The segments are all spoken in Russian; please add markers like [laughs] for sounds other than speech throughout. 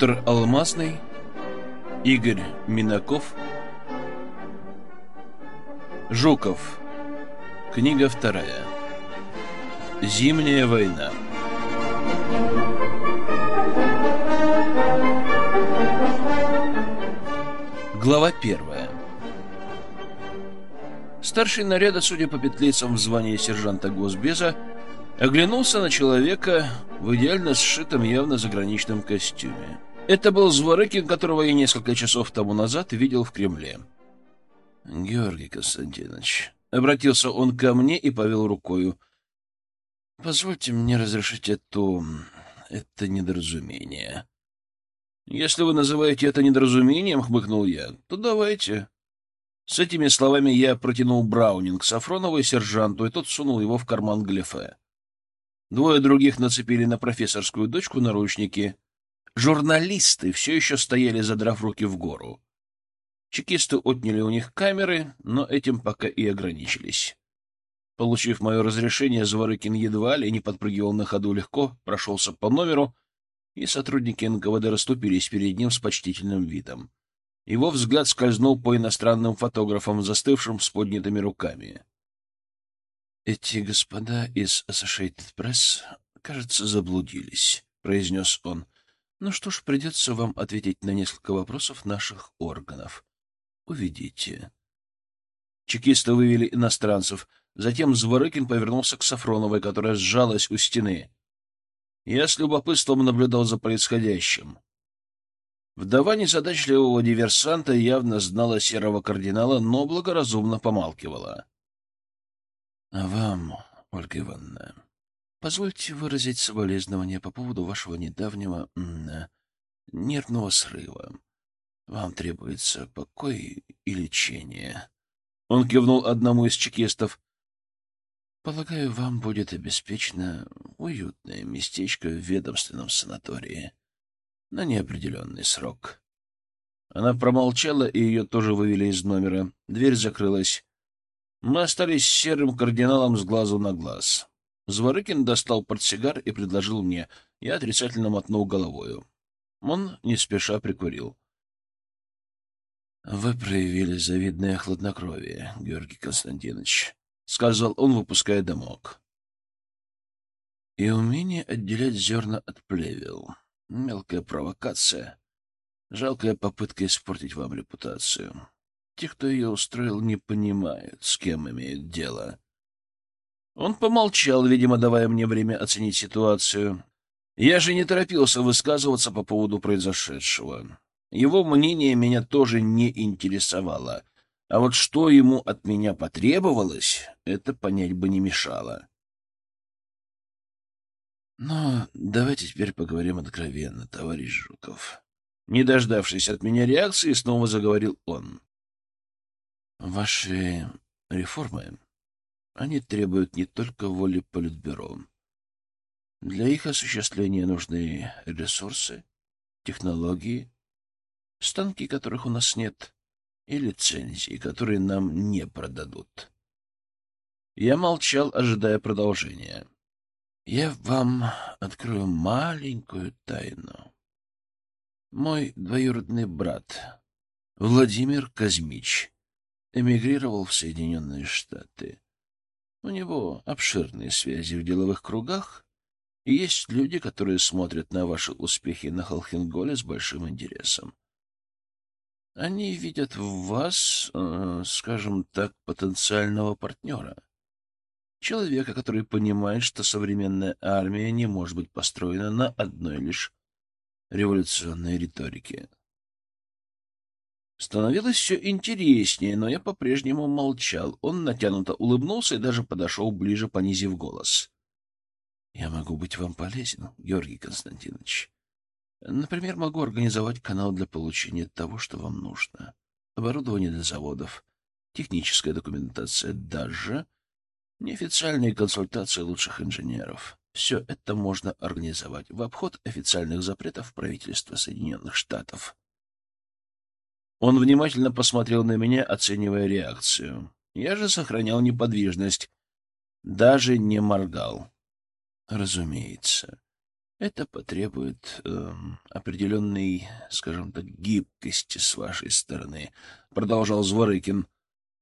Петр Алмазный, Игорь Минаков, Жуков. Книга вторая. Зимняя война. Глава первая. Старший наряда, судя по петлицам в звании сержанта Госбеза, оглянулся на человека в идеально сшитом явно заграничном костюме. Это был Зворыкин, которого я несколько часов тому назад видел в Кремле. — Георгий Константинович, — обратился он ко мне и повел рукою, — позвольте мне разрешить эту... это недоразумение. — Если вы называете это недоразумением, — хмыкнул я, — то давайте. С этими словами я протянул Браунинг Сафронову и сержанту, и тот сунул его в карман галифе. Двое других нацепили на профессорскую дочку наручники. Журналисты все еще стояли, задрав руки в гору. Чекисты отняли у них камеры, но этим пока и ограничились. Получив мое разрешение, Зворыкин едва ли не подпрыгивал на ходу легко, прошелся по номеру, и сотрудники НКВД расступились перед ним с почтительным видом. Его взгляд скользнул по иностранным фотографам, застывшим с поднятыми руками. «Эти господа из Associated Press, кажется, заблудились», — произнес он. «Ну что ж, придется вам ответить на несколько вопросов наших органов. Уведите». Чекисты вывели иностранцев. Затем Зворыкин повернулся к Сафроновой, которая сжалась у стены. Я с любопытством наблюдал за происходящим. Вдова незадачливого диверсанта явно знала серого кардинала, но благоразумно помалкивала. А вам, Ольга Ивановна, позвольте выразить соболезнования по поводу вашего недавнего нервного срыва. Вам требуется покой и лечение. Он кивнул одному из чекистов. Полагаю, вам будет обеспечено уютное местечко в ведомственном санатории на неопределенный срок. Она промолчала, и ее тоже вывели из номера. Дверь закрылась. Мы остались с серым кардиналом с глазу на глаз. Зворыкин достал портсигар и предложил мне. Я отрицательно мотнул головою. Он не спеша прикурил. — Вы проявили завидное хладнокровие, Георгий Константинович, — сказал он, выпуская дымок. — И умение отделять зерна от плевел. Мелкая провокация. Жалкая попытка испортить вам репутацию. Те, кто ее устроил, не понимают, с кем имеют дело. Он помолчал, видимо, давая мне время оценить ситуацию. Я же не торопился высказываться по поводу произошедшего. Его мнение меня тоже не интересовало. А вот что ему от меня потребовалось, это понять бы не мешало. Но давайте теперь поговорим откровенно, товарищ Жуков. Не дождавшись от меня реакции, снова заговорил он. Ваши реформы, они требуют не только воли Политбюро. Для их осуществления нужны ресурсы, технологии, станки которых у нас нет, и лицензии, которые нам не продадут. Я молчал, ожидая продолжения. Я вам открою маленькую тайну. Мой двоюродный брат, Владимир Казмич, эмигрировал в Соединенные Штаты. У него обширные связи в деловых кругах, есть люди, которые смотрят на ваши успехи на Холхенголе с большим интересом. Они видят в вас, э, скажем так, потенциального партнера. Человека, который понимает, что современная армия не может быть построена на одной лишь революционной риторике. Становилось все интереснее, но я по-прежнему молчал. Он натянуто улыбнулся и даже подошел ближе, понизив голос. — Я могу быть вам полезен, Георгий Константинович. Например, могу организовать канал для получения того, что вам нужно. Оборудование для заводов, техническая документация, даже неофициальные консультации лучших инженеров. Все это можно организовать в обход официальных запретов правительства Соединенных Штатов. Он внимательно посмотрел на меня, оценивая реакцию. Я же сохранял неподвижность, даже не моргал. Разумеется. Это потребует э, определенной, скажем так, гибкости с вашей стороны, — продолжал Зворыкин.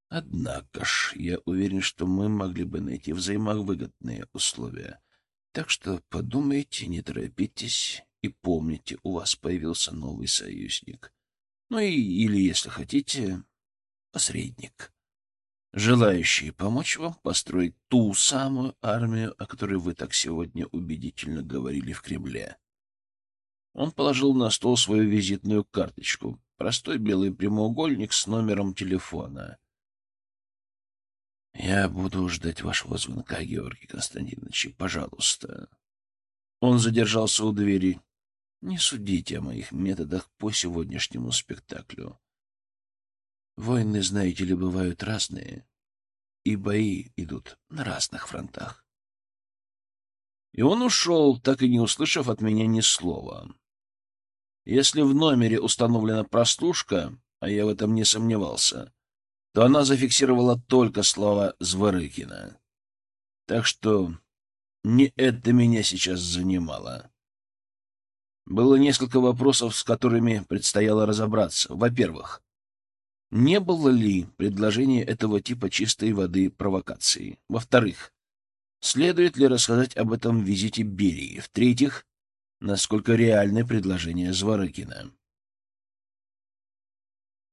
Однако ж, я уверен, что мы могли бы найти взаимовыгодные условия. Так что подумайте, не торопитесь и помните, у вас появился новый союзник. Ну и, или, если хотите, посредник, желающий помочь вам построить ту самую армию, о которой вы так сегодня убедительно говорили в Кремле. Он положил на стол свою визитную карточку, простой белый прямоугольник с номером телефона. «Я буду ждать вашего звонка, Георгий Константинович, пожалуйста». Он задержался у двери. «Не судите о моих методах по сегодняшнему спектаклю. Войны, знаете ли, бывают разные, и бои идут на разных фронтах. И он ушел, так и не услышав от меня ни слова. Если в номере установлена прослушка, а я в этом не сомневался, то она зафиксировала только слова Зворыкина. Так что не это меня сейчас занимало. Было несколько вопросов, с которыми предстояло разобраться. Во-первых, не было ли предложение этого типа чистой воды провокацией? Во-вторых, следует ли рассказать об этом визите Берии? В-третьих, насколько реальны предложения Зворыкина?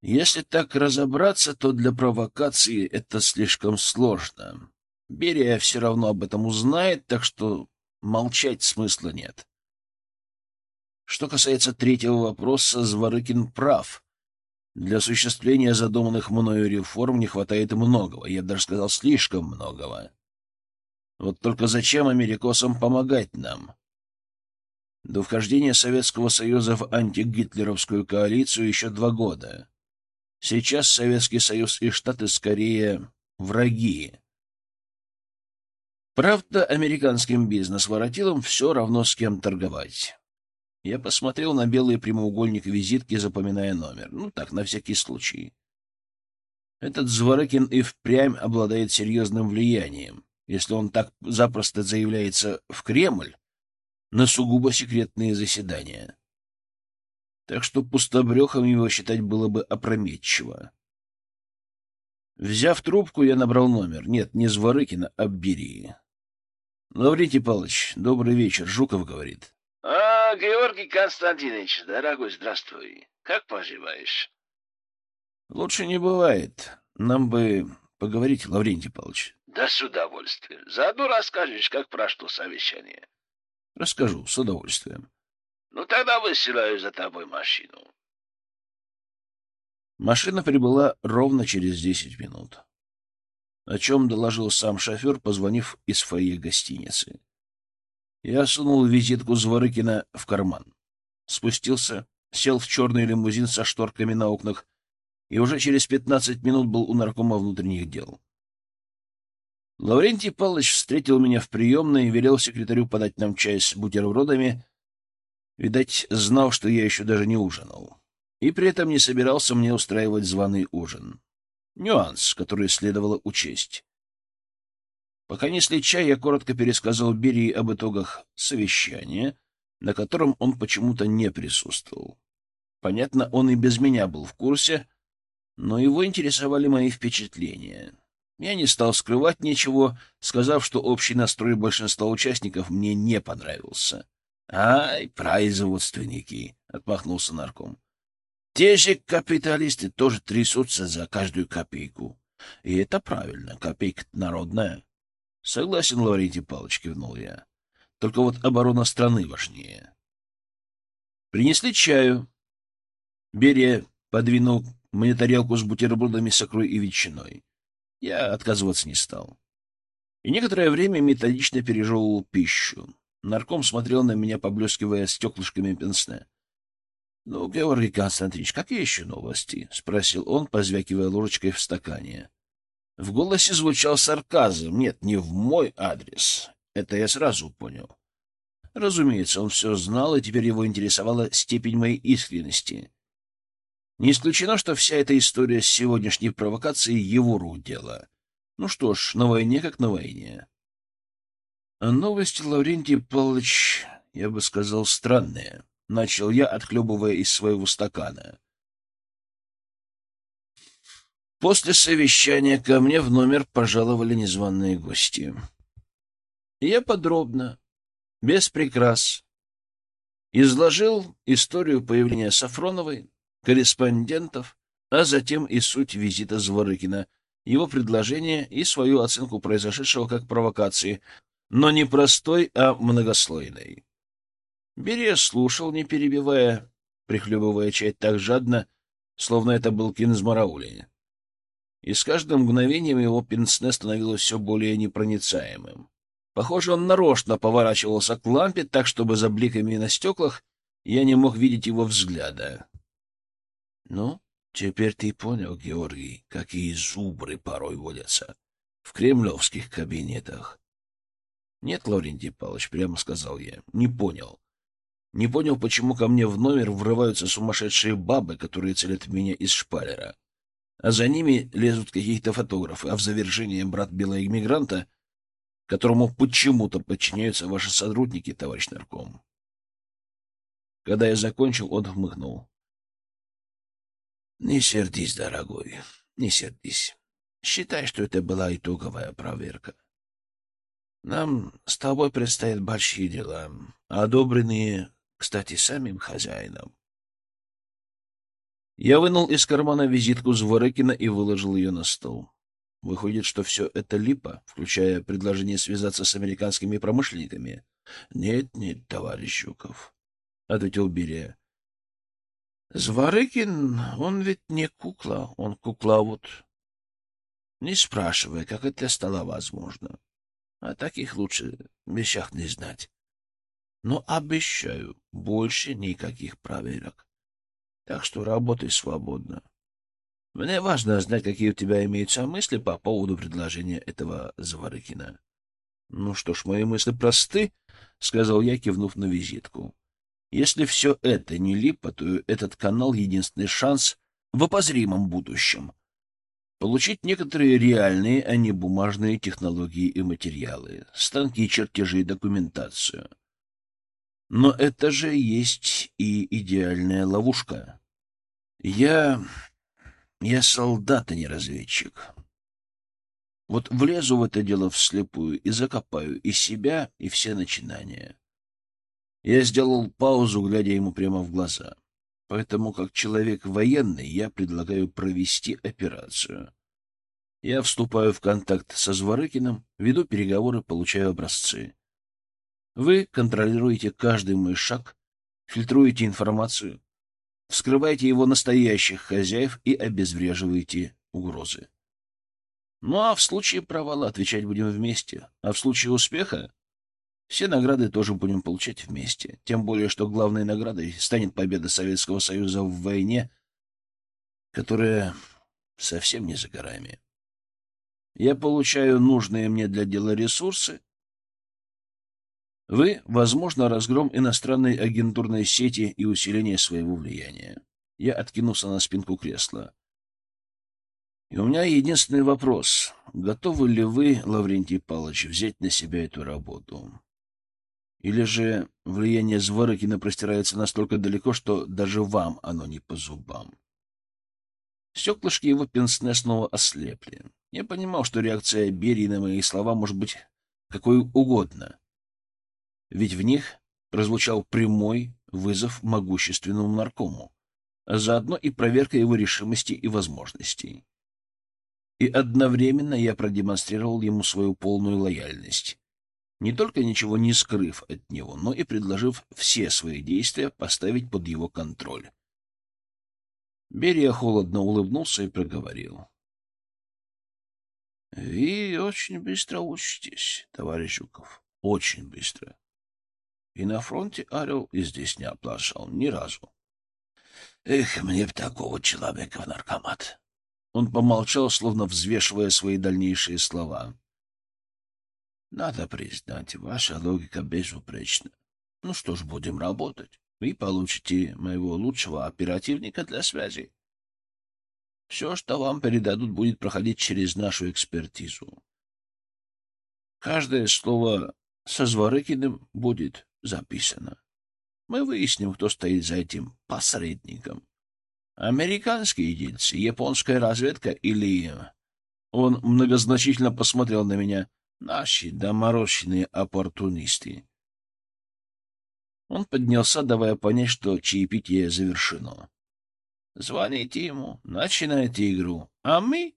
Если так разобраться, то для провокации это слишком сложно. Берия все равно об этом узнает, так что молчать смысла нет. Что касается третьего вопроса, Зворыкин прав — для осуществления задуманных мною реформ не хватает многого, я даже сказал слишком многого. Вот только зачем америкосам помогать нам? До вхождения Советского Союза в антигитлеровскую коалицию еще два года. Сейчас Советский Союз и Штаты скорее враги. Правда, американским бизнес-воротилам все равно с кем торговать. Я посмотрел на белый прямоугольник визитки, запоминая номер. Ну, так, на всякий случай. Этот Зворыкин и впрямь обладает серьезным влиянием, если он так запросто заявляется в Кремль на сугубо секретные заседания. Так что пустобрехом его считать было бы опрометчиво. Взяв трубку, я набрал номер. Нет, не Зворыкина, а Берии. — Лаврентий Павлович, добрый вечер. Жуков говорит. А, Георгий Константинович, дорогой, здравствуй. Как поживаешь? Лучше не бывает. Нам бы поговорить, Лаврентий Павлович. Да с удовольствием. Заодно расскажешь, как прошло совещание. Расскажу, с удовольствием. Ну, тогда высылаю за тобой машину. Машина прибыла ровно через десять минут. О чем доложил сам шофер, позвонив из фойе гостиницы. Я сунул визитку Зворыкина в карман. Спустился, сел в черный лимузин со шторками на окнах и уже через пятнадцать минут был у наркома внутренних дел. Лаврентий Павлович встретил меня в приемной и велел секретарю подать нам чай с бутербродами. Видать, знал, что я еще даже не ужинал. И при этом не собирался мне устраивать званый ужин. Нюанс, который следовало учесть. Пока несли чай, я коротко пересказал Берии об итогах совещания, на котором он почему-то не присутствовал. Понятно, он и без меня был в курсе, но его интересовали мои впечатления. Я не стал скрывать ничего, сказав, что общий настрой большинства участников мне не понравился. — Ай, производственники! — отмахнулся нарком. — Те же капиталисты тоже трясутся за каждую копейку. И это правильно, копейка народная. — Согласен, Лаврентий Павлович, — кивнул я. — Только вот оборона страны важнее. Принесли чаю. Берия подвинул мне тарелку с бутербродами с икрой и ветчиной. Я отказываться не стал. И некоторое время методично пережевывал пищу. Нарком смотрел на меня, поблескивая стеклышками пенсне. — Ну, Георгий Константинович, какие еще новости? — спросил он, позвякивая ложечкой в стакане. В голосе звучал сарказм. Нет, не в мой адрес. Это я сразу понял. Разумеется, он все знал, и теперь его интересовала степень моей искренности. Не исключено, что вся эта история с сегодняшней провокацией его рук дело. Ну что ж, на войне как на войне. Новости, Лаврентий Павлович, я бы сказал, странные. Начал я, отхлебывая из своего стакана. После совещания ко мне в номер пожаловали незваные гости. Я подробно, без прикрас, изложил историю появления Сафроновой, корреспондентов, а затем и суть визита Зворыкина, его предложение и свою оценку произошедшего как провокации, но не простой, а многослойной. Берия слушал, не перебивая, прихлебывая чай так жадно, словно это был кинзмараули. И с каждым мгновением его пенсне становилось все более непроницаемым. Похоже, он нарочно поворачивался к лампе так, чтобы за бликами на стеклах я не мог видеть его взгляда. — Ну, теперь ты понял, Георгий, какие зубры порой водятся в кремлевских кабинетах. — Нет, Лаврентий Павлович, прямо сказал я, не понял. Не понял, почему ко мне в номер врываются сумасшедшие бабы, которые целят меня из шпалера. А за ними лезут какие-то фотографы, а в завершение брат белого иммигранта, которому почему-то подчиняются ваши сотрудники, товарищ нарком. Когда я закончил, он хмыкнул. — Не сердись, дорогой, не сердись. Считай, что это была итоговая проверка. Нам с тобой предстоят большие дела, одобренные кстати, самим хозяином. Я вынул из кармана визитку Зворыкина и выложил ее на стол. Выходит, что все это липа, включая предложение связаться с американскими промышленниками. — Нет, нет, товарищ Жуков, — ответил Берия. — Зворыкин, он ведь не кукла, он кукловод. Не спрашивай, как это стало возможно. А таких лучше вещах не знать. Но обещаю, больше никаких проверок. Так что работай свободно. Мне важно знать, какие у тебя имеются мысли по поводу предложения этого Заварыкина. — Ну что ж, мои мысли просты, — сказал я, кивнув на визитку. — Если все это не липа, то этот канал — единственный шанс в обозримом будущем получить некоторые реальные, а не бумажные технологии и материалы, станки, чертежи и документацию — но это же есть и идеальная ловушка. Я... я солдат, а не разведчик. Вот влезу в это дело вслепую и закопаю и себя, и все начинания. Я сделал паузу, глядя ему прямо в глаза. Поэтому, как человек военный, я предлагаю провести операцию. Я вступаю в контакт со Зворыкиным, веду переговоры, получаю образцы. Вы контролируете каждый мой шаг, фильтруете информацию, вскрываете его настоящих хозяев и обезвреживаете угрозы. Ну а в случае провала отвечать будем вместе, а в случае успеха все награды тоже будем получать вместе. Тем более, что главной наградой станет победа Советского Союза в войне, которая совсем не за горами. Я получаю нужные мне для дела ресурсы, вы, возможно, разгром иностранной агентурной сети и усиление своего влияния. Я откинулся на спинку кресла. И у меня единственный вопрос. Готовы ли вы, Лаврентий Павлович, взять на себя эту работу? Или же влияние Зворыкина простирается настолько далеко, что даже вам оно не по зубам? Стеклышки его пенсне снова ослепли. Я понимал, что реакция Берии на мои слова может быть какой угодно ведь в них прозвучал прямой вызов могущественному наркому, а заодно и проверка его решимости и возможностей. И одновременно я продемонстрировал ему свою полную лояльность, не только ничего не скрыв от него, но и предложив все свои действия поставить под его контроль. Берия холодно улыбнулся и проговорил. — Вы очень быстро учитесь, товарищ Жуков, очень быстро. И на фронте орел и здесь не оплошал ни разу. Эх, мне б такого человека в наркомат. Он помолчал, словно взвешивая свои дальнейшие слова. Надо признать, ваша логика безупречна. Ну что ж, будем работать. Вы получите моего лучшего оперативника для связи. Все, что вам передадут, будет проходить через нашу экспертизу. Каждое слово со Зворыкиным будет записано. Мы выясним, кто стоит за этим посредником. Американские дельцы, японская разведка или... Он многозначительно посмотрел на меня. Наши доморощенные оппортунисты. Он поднялся, давая понять, что чаепитие завершено. Звоните ему, начинайте игру. А мы...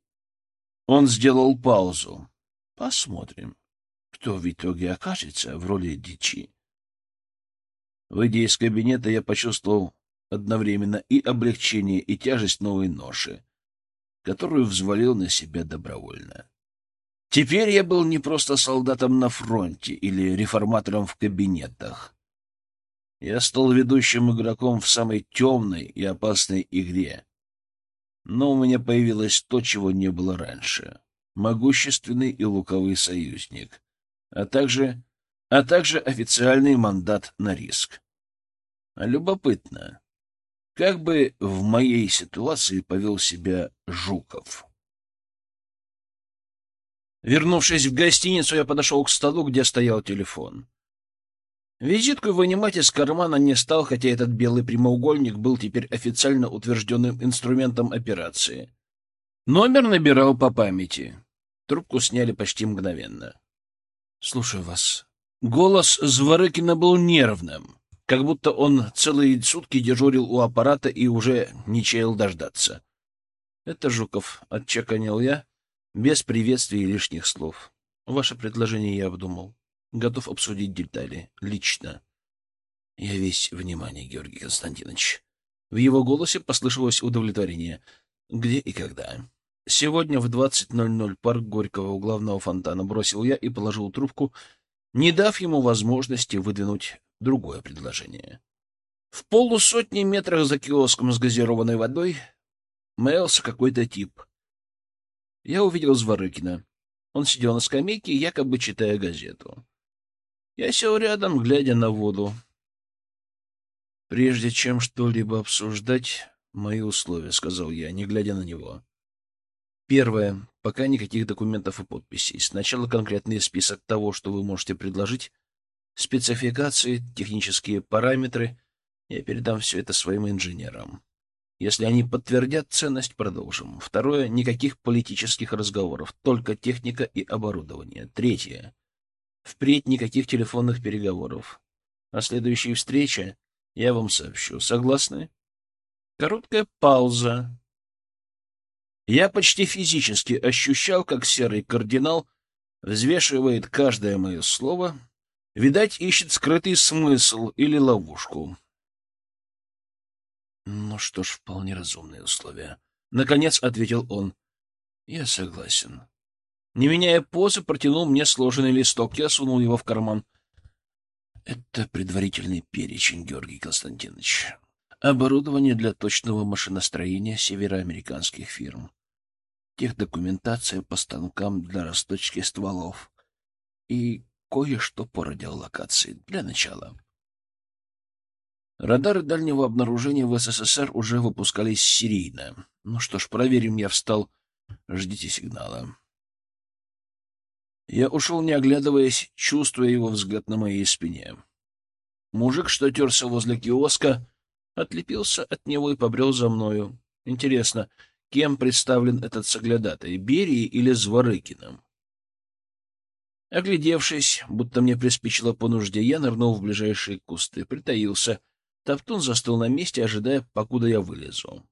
Он сделал паузу. Посмотрим, кто в итоге окажется в роли дичи. Выйдя из кабинета, я почувствовал одновременно и облегчение, и тяжесть новой ноши, которую взвалил на себя добровольно. Теперь я был не просто солдатом на фронте или реформатором в кабинетах. Я стал ведущим игроком в самой темной и опасной игре. Но у меня появилось то, чего не было раньше — могущественный и луковый союзник, а также, а также официальный мандат на риск. Любопытно, как бы в моей ситуации повел себя Жуков? Вернувшись в гостиницу, я подошел к столу, где стоял телефон. Визитку вынимать из кармана не стал, хотя этот белый прямоугольник был теперь официально утвержденным инструментом операции. Номер набирал по памяти. Трубку сняли почти мгновенно. — Слушаю вас. Голос Зворыкина был нервным как будто он целые сутки дежурил у аппарата и уже не чаял дождаться. — Это Жуков, — отчеканил я, без приветствий и лишних слов. Ваше предложение я обдумал. Готов обсудить детали. Лично. Я весь внимание, Георгий Константинович. В его голосе послышалось удовлетворение. Где и когда? Сегодня в 20.00 парк Горького у главного фонтана бросил я и положил трубку, не дав ему возможности выдвинуть другое предложение. В полусотни метрах за киоском с газированной водой маялся какой-то тип. Я увидел Зворыкина. Он сидел на скамейке, якобы читая газету. Я сел рядом, глядя на воду. «Прежде чем что-либо обсуждать, мои условия», — сказал я, не глядя на него. Первое. Пока никаких документов и подписей. Сначала конкретный список того, что вы можете предложить, спецификации, технические параметры. Я передам все это своим инженерам. Если они подтвердят ценность, продолжим. Второе — никаких политических разговоров, только техника и оборудование. Третье — впредь никаких телефонных переговоров. О следующей встрече я вам сообщу. Согласны? Короткая пауза. Я почти физически ощущал, как серый кардинал взвешивает каждое мое слово — Видать, ищет скрытый смысл или ловушку. Ну что ж, вполне разумные условия. Наконец ответил он. Я согласен. Не меняя позы, протянул мне сложенный листок. Я сунул его в карман. Это предварительный перечень, Георгий Константинович. Оборудование для точного машиностроения североамериканских фирм. Техдокументация по станкам для расточки стволов. И кое-что по радиолокации для начала. Радары дальнего обнаружения в СССР уже выпускались серийно. Ну что ж, проверим, я встал. Ждите сигнала. Я ушел, не оглядываясь, чувствуя его взгляд на моей спине. Мужик, что терся возле киоска, отлепился от него и побрел за мною. Интересно, кем представлен этот соглядатай, Берией или Зворыкиным? Оглядевшись, будто мне приспичило по нужде, я нырнул в ближайшие кусты, притаился. Топтун застыл на месте, ожидая, покуда я вылезу.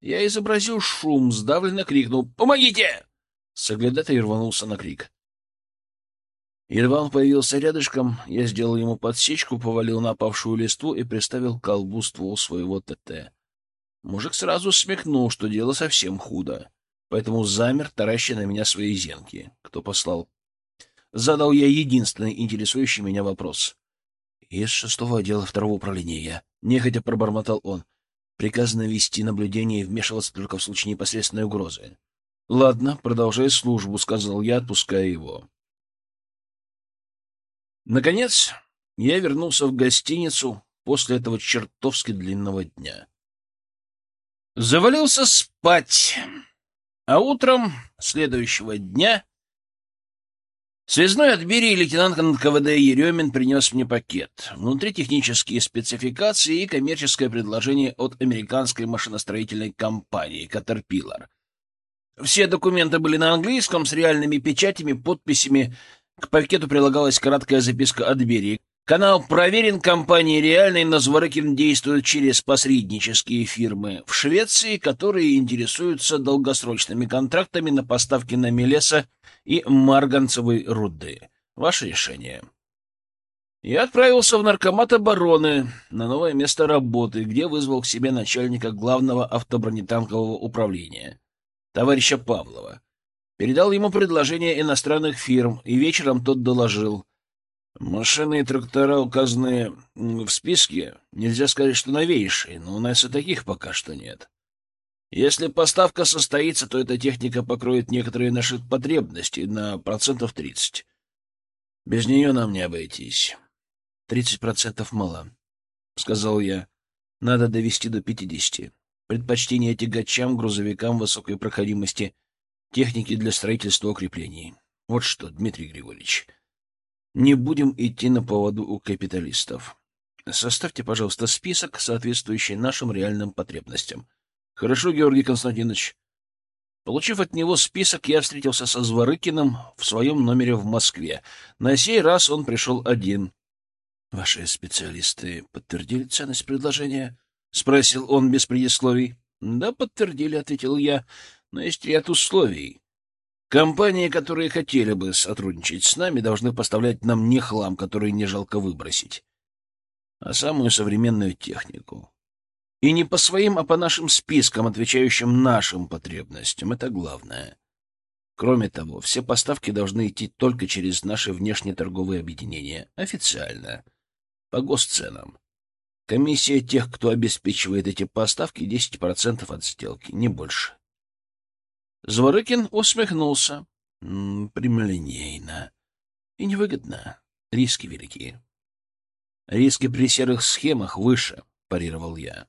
Я изобразил шум, сдавленно крикнул «Помогите!» Соглядатай рванулся на крик. Едва он появился рядышком, я сделал ему подсечку, повалил на опавшую листву и приставил колбу ствол своего ТТ. Мужик сразу смекнул, что дело совсем худо, поэтому замер, тараща на меня свои зенки. Кто послал? Задал я единственный интересующий меня вопрос. «Из шестого отдела второго управления я». Нехотя пробормотал он. Приказано вести наблюдение и вмешиваться только в случае непосредственной угрозы. «Ладно, продолжай службу», — сказал я, отпуская его. Наконец, я вернулся в гостиницу после этого чертовски длинного дня. Завалился спать, а утром следующего дня Связной от Берии лейтенант НКВД Еремин принес мне пакет. Внутри технические спецификации и коммерческое предложение от американской машиностроительной компании «Катерпиллар». Все документы были на английском с реальными печатями, подписями. К пакету прилагалась краткая записка от Берии. Канал проверен компанией реальной, но Зворыкин действует через посреднические фирмы в Швеции, которые интересуются долгосрочными контрактами на поставки на Мелеса и марганцевой руды. Ваше решение. Я отправился в наркомат обороны на новое место работы, где вызвал к себе начальника главного автобронетанкового управления, товарища Павлова. Передал ему предложение иностранных фирм, и вечером тот доложил — Машины и трактора, указанные в списке, нельзя сказать, что новейшие, но у нас и таких пока что нет. Если поставка состоится, то эта техника покроет некоторые наши потребности на процентов 30. Без нее нам не обойтись. Тридцать процентов мало, — сказал я. Надо довести до пятидесяти. Предпочтение тягачам, грузовикам высокой проходимости, техники для строительства укреплений. Вот что, Дмитрий Григорьевич, — не будем идти на поводу у капиталистов. Составьте, пожалуйста, список, соответствующий нашим реальным потребностям. Хорошо, Георгий Константинович. Получив от него список, я встретился со Зворыкиным в своем номере в Москве. На сей раз он пришел один. — Ваши специалисты подтвердили ценность предложения? — спросил он без предисловий. — Да, подтвердили, — ответил я. — Но есть ряд условий. Компании, которые хотели бы сотрудничать с нами, должны поставлять нам не хлам, который не жалко выбросить, а самую современную технику. И не по своим, а по нашим спискам, отвечающим нашим потребностям. Это главное. Кроме того, все поставки должны идти только через наши внешнеторговые объединения, официально, по госценам. Комиссия тех, кто обеспечивает эти поставки, 10% от сделки, не больше. Зворыкин усмехнулся. Прямолинейно. И невыгодно. Риски велики. Риски при серых схемах выше, парировал я.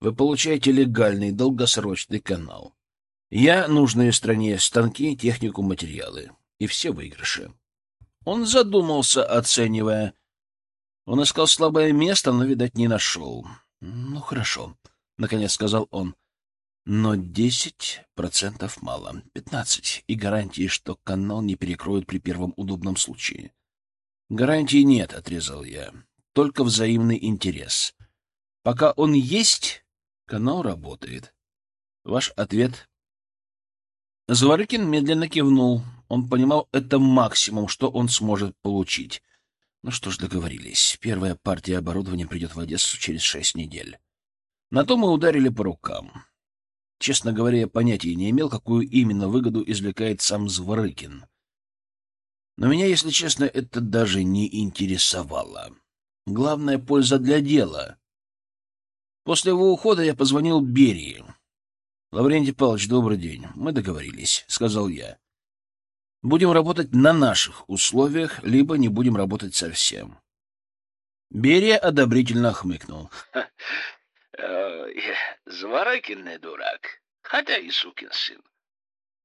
Вы получаете легальный долгосрочный канал. Я нужные стране станки, технику, материалы. И все выигрыши. Он задумался, оценивая. Он искал слабое место, но, видать, не нашел. — Ну, хорошо, — наконец сказал он. Но десять процентов мало. Пятнадцать. И гарантии, что канал не перекроют при первом удобном случае. Гарантии нет, отрезал я. Только взаимный интерес. Пока он есть, канал работает. Ваш ответ? Заварыкин медленно кивнул. Он понимал, это максимум, что он сможет получить. Ну что ж, договорились. Первая партия оборудования придет в Одессу через шесть недель. На то мы ударили по рукам. Честно говоря, я понятия не имел, какую именно выгоду извлекает сам Зворыкин. Но меня, если честно, это даже не интересовало. Главная польза для дела. После его ухода я позвонил Берии. — Лаврентий Павлович, добрый день. Мы договорились, — сказал я. Будем работать на наших условиях, либо не будем работать совсем. Берия одобрительно хмыкнул. [laughs] Зворыкин не дурак, хотя и сукин сын.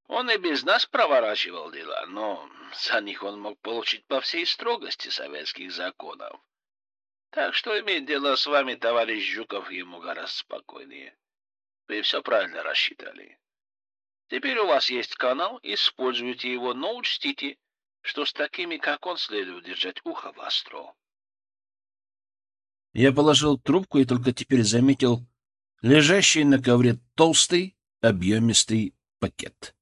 Он и без нас проворачивал дела, но за них он мог получить по всей строгости советских законов. Так что иметь дело с вами, товарищ Жуков, ему гораздо спокойнее. Вы все правильно рассчитали. Теперь у вас есть канал, используйте его, но учтите, что с такими, как он, следует держать ухо востро. Я положил трубку и только теперь заметил, лежащий на ковре толстый, объемистый пакет.